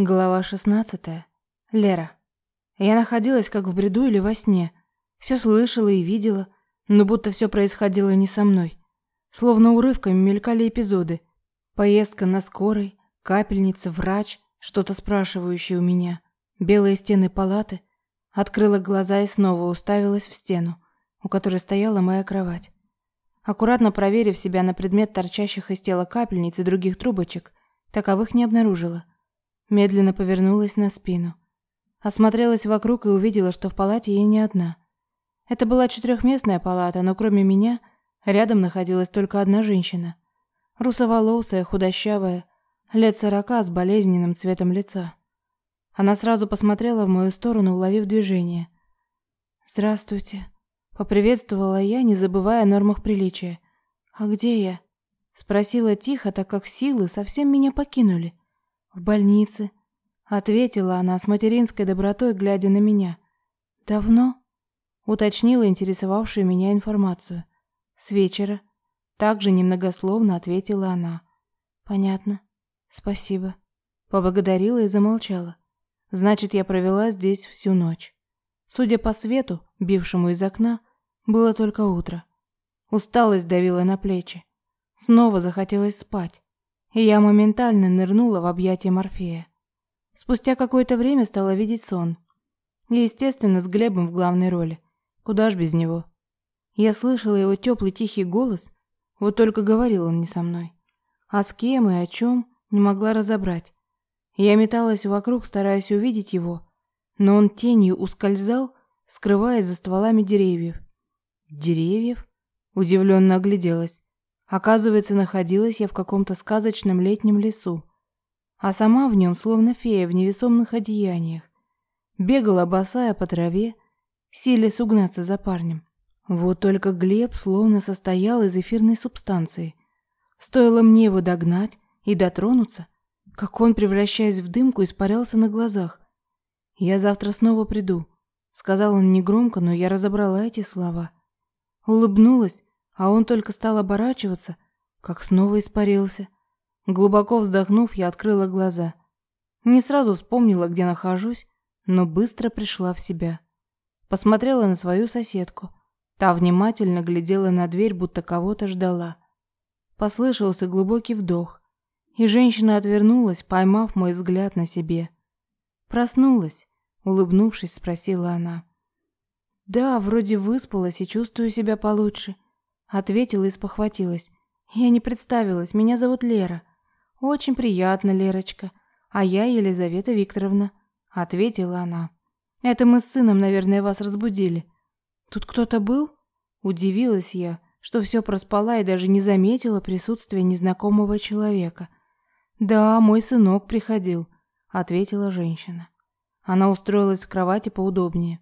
Глава 16. Лера. Я находилась как в бреду или во сне. Все слышала и видела, но будто все происходило не со мной. Словно урывками мелькали эпизоды. Поездка на скорой, капельница, врач, что-то спрашивающий у меня, белые стены палаты. Открыла глаза и снова уставилась в стену, у которой стояла моя кровать. Аккуратно проверив себя на предмет торчащих из тела капельниц и других трубочек, таковых не обнаружила. Медленно повернулась на спину. Осмотрелась вокруг и увидела, что в палате я не одна. Это была четырехместная палата, но кроме меня рядом находилась только одна женщина. Русоволосая, худощавая, лет сорока с болезненным цветом лица. Она сразу посмотрела в мою сторону, уловив движение. «Здравствуйте», — поприветствовала я, не забывая о нормах приличия. «А где я?» — спросила тихо, так как силы совсем меня покинули. «В больнице», — ответила она с материнской добротой, глядя на меня. «Давно?» — уточнила интересовавшую меня информацию. «С вечера». Также немногословно ответила она. «Понятно. Спасибо». Поблагодарила и замолчала. Значит, я провела здесь всю ночь. Судя по свету, бившему из окна, было только утро. Усталость давила на плечи. Снова захотелось спать и я моментально нырнула в объятия Морфея. Спустя какое-то время стала видеть сон. И, естественно, с Глебом в главной роли. Куда ж без него? Я слышала его теплый тихий голос, вот только говорил он не со мной. А с кем и о чем не могла разобрать. Я металась вокруг, стараясь увидеть его, но он тенью ускользал, скрываясь за стволами деревьев. Деревьев? Удивленно огляделась. Оказывается, находилась я в каком-то сказочном летнем лесу, а сама в нем словно фея в невесомых одеяниях. Бегала босая по траве, силясь угнаться за парнем. Вот только Глеб словно состоял из эфирной субстанции. Стоило мне его догнать и дотронуться, как он, превращаясь в дымку, испарялся на глазах. «Я завтра снова приду», — сказал он негромко, но я разобрала эти слова. Улыбнулась а он только стал оборачиваться, как снова испарился. Глубоко вздохнув, я открыла глаза. Не сразу вспомнила, где нахожусь, но быстро пришла в себя. Посмотрела на свою соседку. Та внимательно глядела на дверь, будто кого-то ждала. Послышался глубокий вдох, и женщина отвернулась, поймав мой взгляд на себе. Проснулась, улыбнувшись, спросила она. Да, вроде выспалась и чувствую себя получше. Ответила и спохватилась. Я не представилась, меня зовут Лера. Очень приятно, Лерочка. А я Елизавета Викторовна, ответила она. Это мы с сыном, наверное, вас разбудили. Тут кто-то был? Удивилась я, что все проспала и даже не заметила присутствия незнакомого человека. Да, мой сынок приходил, ответила женщина. Она устроилась в кровати поудобнее.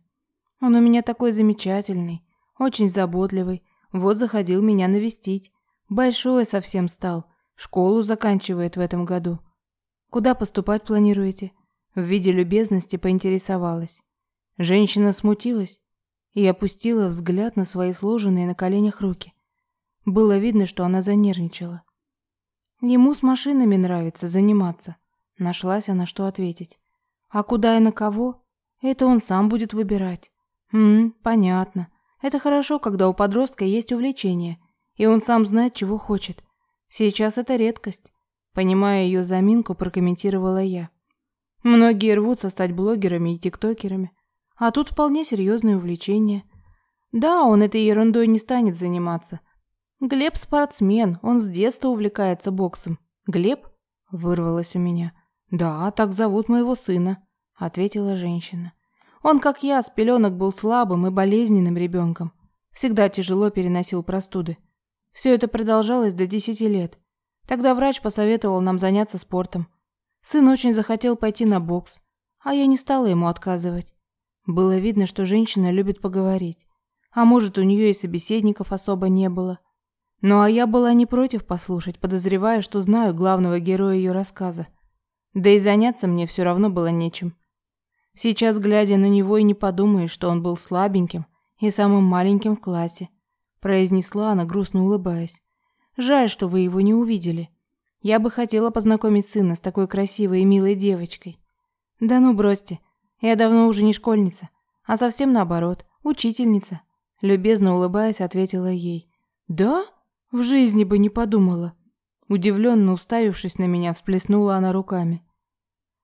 Он у меня такой замечательный, очень заботливый, вот заходил меня навестить. Большой совсем стал. Школу заканчивает в этом году. Куда поступать планируете? В виде любезности поинтересовалась. Женщина смутилась и опустила взгляд на свои сложенные на коленях руки. Было видно, что она занервничала. Ему с машинами нравится заниматься. Нашлась она, что ответить. А куда и на кого? Это он сам будет выбирать. Хм, понятно. Это хорошо, когда у подростка есть увлечение, и он сам знает, чего хочет. Сейчас это редкость. Понимая ее заминку, прокомментировала я. Многие рвутся стать блогерами и тиктокерами, а тут вполне серьезное увлечение. Да, он этой ерундой не станет заниматься. Глеб спортсмен, он с детства увлекается боксом. Глеб? Вырвалось у меня. Да, так зовут моего сына, ответила женщина. Он, как я, с пеленок был слабым и болезненным ребенком. Всегда тяжело переносил простуды. Все это продолжалось до десяти лет. Тогда врач посоветовал нам заняться спортом. Сын очень захотел пойти на бокс, а я не стала ему отказывать. Было видно, что женщина любит поговорить. А может, у нее и собеседников особо не было. Ну а я была не против послушать, подозревая, что знаю главного героя ее рассказа. Да и заняться мне все равно было нечем. Сейчас, глядя на него, и не подумаешь, что он был слабеньким и самым маленьким в классе, произнесла она, грустно улыбаясь. Жаль, что вы его не увидели. Я бы хотела познакомить сына с такой красивой и милой девочкой. Да ну бросьте. Я давно уже не школьница, а совсем наоборот, учительница. Любезно улыбаясь, ответила ей. Да? В жизни бы не подумала. Удивленно уставившись на меня, всплеснула она руками.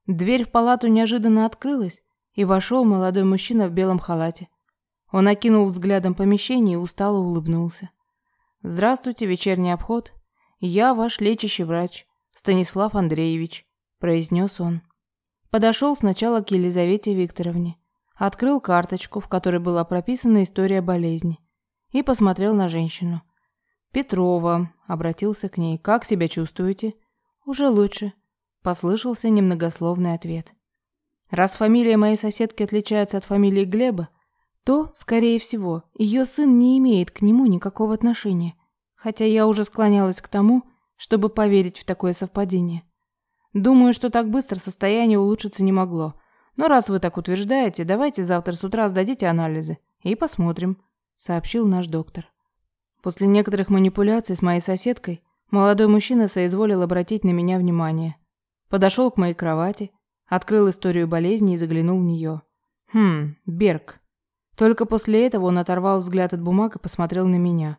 Дверь в палату неожиданно открылась, и вошел молодой мужчина в белом халате. Он окинул взглядом помещение и устало улыбнулся. «Здравствуйте, вечерний обход. Я ваш лечащий врач, Станислав Андреевич», – произнес он. Подошел сначала к Елизавете Викторовне, открыл карточку, в которой была прописана история болезни, и посмотрел на женщину. «Петрова», – обратился к ней, – «как себя чувствуете?» «Уже лучше», – послышался немногословный ответ. «Раз фамилия моей соседки отличается от фамилии Глеба, то, скорее всего, ее сын не имеет к нему никакого отношения, хотя я уже склонялась к тому, чтобы поверить в такое совпадение. Думаю, что так быстро состояние улучшиться не могло. Но раз вы так утверждаете, давайте завтра с утра сдадите анализы и посмотрим, сообщил наш доктор. После некоторых манипуляций с моей соседкой молодой мужчина соизволил обратить на меня внимание. Подошел к моей кровати, открыл историю болезни и заглянул в нее. Хм, Берг. Только после этого он оторвал взгляд от бумаг и посмотрел на меня.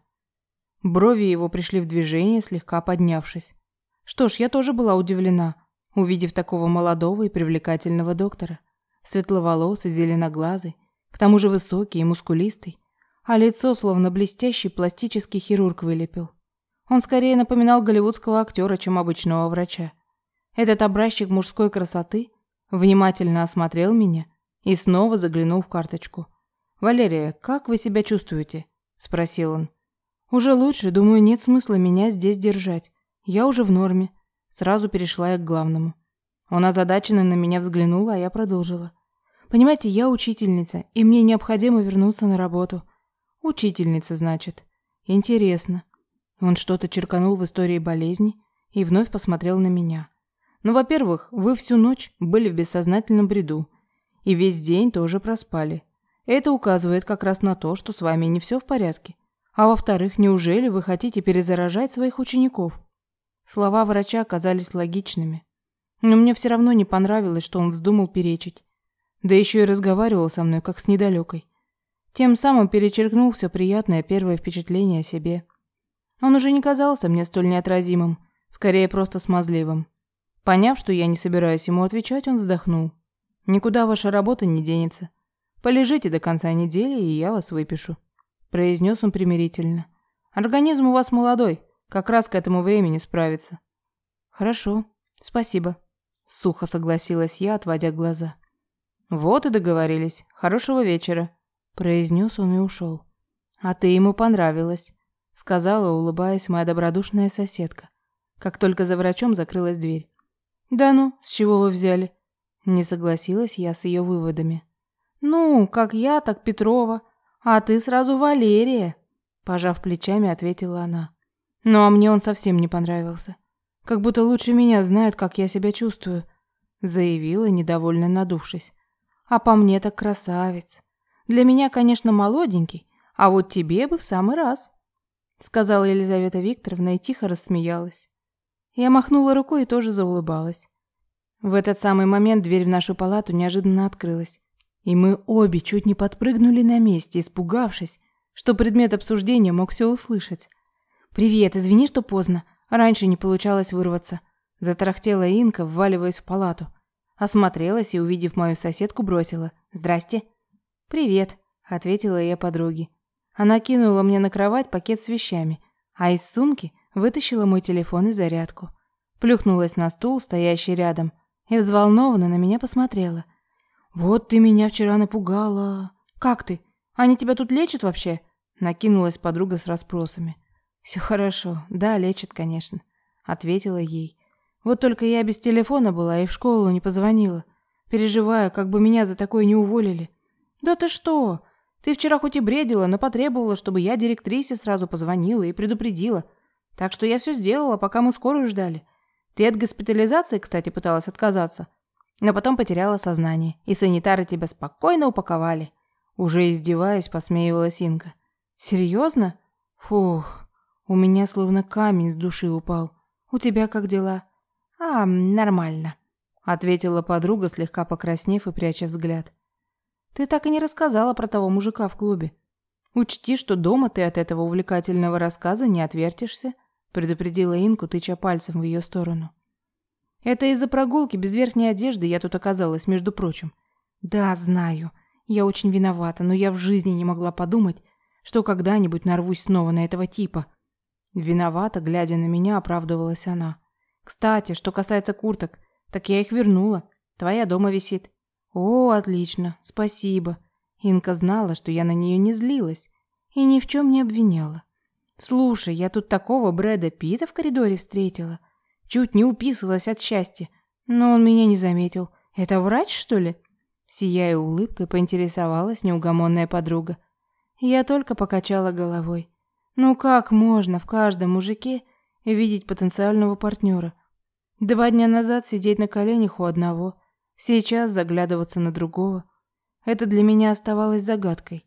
Брови его пришли в движение, слегка поднявшись. Что ж, я тоже была удивлена, увидев такого молодого и привлекательного доктора. Светловолосый, зеленоглазый, к тому же высокий и мускулистый, а лицо словно блестящий пластический хирург вылепил. Он скорее напоминал голливудского актера, чем обычного врача. Этот образчик мужской красоты внимательно осмотрел меня и снова заглянул в карточку. «Валерия, как вы себя чувствуете?» – спросил он. «Уже лучше, думаю, нет смысла меня здесь держать. Я уже в норме. Сразу перешла я к главному. Он озадаченно на меня взглянул, а я продолжила. Понимаете, я учительница, и мне необходимо вернуться на работу. Учительница, значит. Интересно. Он что-то черканул в истории болезни и вновь посмотрел на меня. Ну, во-первых, вы всю ночь были в бессознательном бреду. И весь день тоже проспали. Это указывает как раз на то, что с вами не все в порядке. А во-вторых, неужели вы хотите перезаражать своих учеников? Слова врача оказались логичными. Но мне все равно не понравилось, что он вздумал перечить. Да еще и разговаривал со мной, как с недалекой. Тем самым перечеркнул все приятное первое впечатление о себе. Он уже не казался мне столь неотразимым, скорее просто смазливым. Поняв, что я не собираюсь ему отвечать, он вздохнул. «Никуда ваша работа не денется. Полежите до конца недели, и я вас выпишу», – произнес он примирительно. «Организм у вас молодой, как раз к этому времени справится. Хорошо, спасибо. Сухо согласилась я, отводя глаза. Вот и договорились. Хорошего вечера. Произнес он и ушел. А ты ему понравилась. Сказала, улыбаясь, моя добродушная соседка. Как только за врачом закрылась дверь. Да ну, с чего вы взяли? Не согласилась я с ее выводами. Ну, как я, так Петрова. А ты сразу Валерия. Пожав плечами, ответила она. Ну а мне он совсем не понравился. Как будто лучше меня знает, как я себя чувствую, заявила, недовольно надувшись. А по мне так красавец. Для меня, конечно, молоденький, а вот тебе бы в самый раз, сказала Елизавета Викторовна и тихо рассмеялась. Я махнула рукой и тоже заулыбалась. В этот самый момент дверь в нашу палату неожиданно открылась, и мы обе чуть не подпрыгнули на месте, испугавшись, что предмет обсуждения мог все услышать. «Привет, извини, что поздно. Раньше не получалось вырваться». Затарахтела Инка, вваливаясь в палату. Осмотрелась и, увидев мою соседку, бросила. «Здрасте». «Привет», — ответила я подруге. Она кинула мне на кровать пакет с вещами, а из сумки вытащила мой телефон и зарядку. Плюхнулась на стул, стоящий рядом, и взволнованно на меня посмотрела. «Вот ты меня вчера напугала. Как ты? Они тебя тут лечат вообще?» Накинулась подруга с расспросами. «Все хорошо. Да, лечит, конечно», — ответила ей. «Вот только я без телефона была и в школу не позвонила. Переживаю, как бы меня за такое не уволили». «Да ты что? Ты вчера хоть и бредила, но потребовала, чтобы я директрисе сразу позвонила и предупредила. Так что я все сделала, пока мы скорую ждали. Ты от госпитализации, кстати, пыталась отказаться, но потом потеряла сознание, и санитары тебя спокойно упаковали». Уже издеваясь, посмеивалась Инка. «Серьезно? Фух, у меня словно камень с души упал. У тебя как дела? А, нормально. ответила подруга, слегка покраснев и пряча взгляд. Ты так и не рассказала про того мужика в клубе. Учти, что дома ты от этого увлекательного рассказа не отвертишься, предупредила Инку, тыча пальцем в ее сторону. Это из-за прогулки без верхней одежды я тут оказалась, между прочим. Да, знаю. Я очень виновата, но я в жизни не могла подумать, что когда-нибудь нарвусь снова на этого типа. Виновата, глядя на меня, оправдывалась она. Кстати, что касается курток, так я их вернула. Твоя дома висит. О, отлично. Спасибо. Инка знала, что я на нее не злилась и ни в чем не обвиняла. Слушай, я тут такого Брэда Питта в коридоре встретила. Чуть не уписывалась от счастья, но он меня не заметил. Это врач, что ли? Сияя улыбкой, поинтересовалась неугомонная подруга. Я только покачала головой. Ну как можно в каждом мужике видеть потенциального партнера? Два дня назад сидеть на коленях у одного, сейчас заглядываться на другого. Это для меня оставалось загадкой.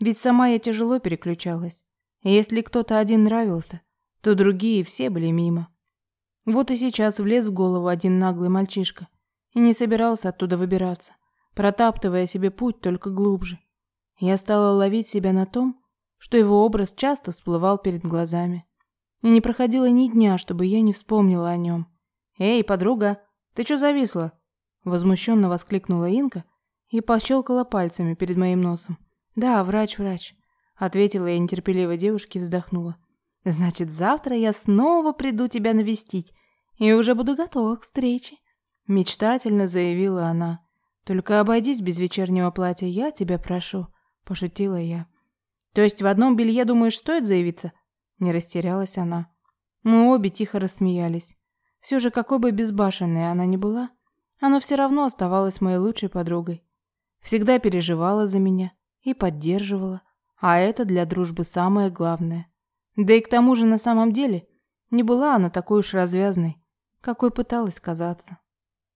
Ведь сама я тяжело переключалась. Если кто-то один нравился, то другие все были мимо. Вот и сейчас влез в голову один наглый мальчишка и не собирался оттуда выбираться, протаптывая себе путь только глубже. Я стала ловить себя на том, что его образ часто всплывал перед глазами. И не проходило ни дня, чтобы я не вспомнила о нем. «Эй, подруга, ты что зависла?» Возмущенно воскликнула Инка и пощелкала пальцами перед моим носом. «Да, врач, врач», — ответила я нетерпеливо девушке и вздохнула. «Значит, завтра я снова приду тебя навестить и уже буду готова к встрече», — мечтательно заявила она. «Только обойдись без вечернего платья, я тебя прошу», — пошутила я. «То есть в одном белье, думаешь, стоит заявиться?» Не растерялась она. Мы обе тихо рассмеялись. Все же, какой бы безбашенной она ни была, она все равно оставалась моей лучшей подругой. Всегда переживала за меня и поддерживала, а это для дружбы самое главное. Да и к тому же на самом деле не была она такой уж развязной, какой пыталась казаться.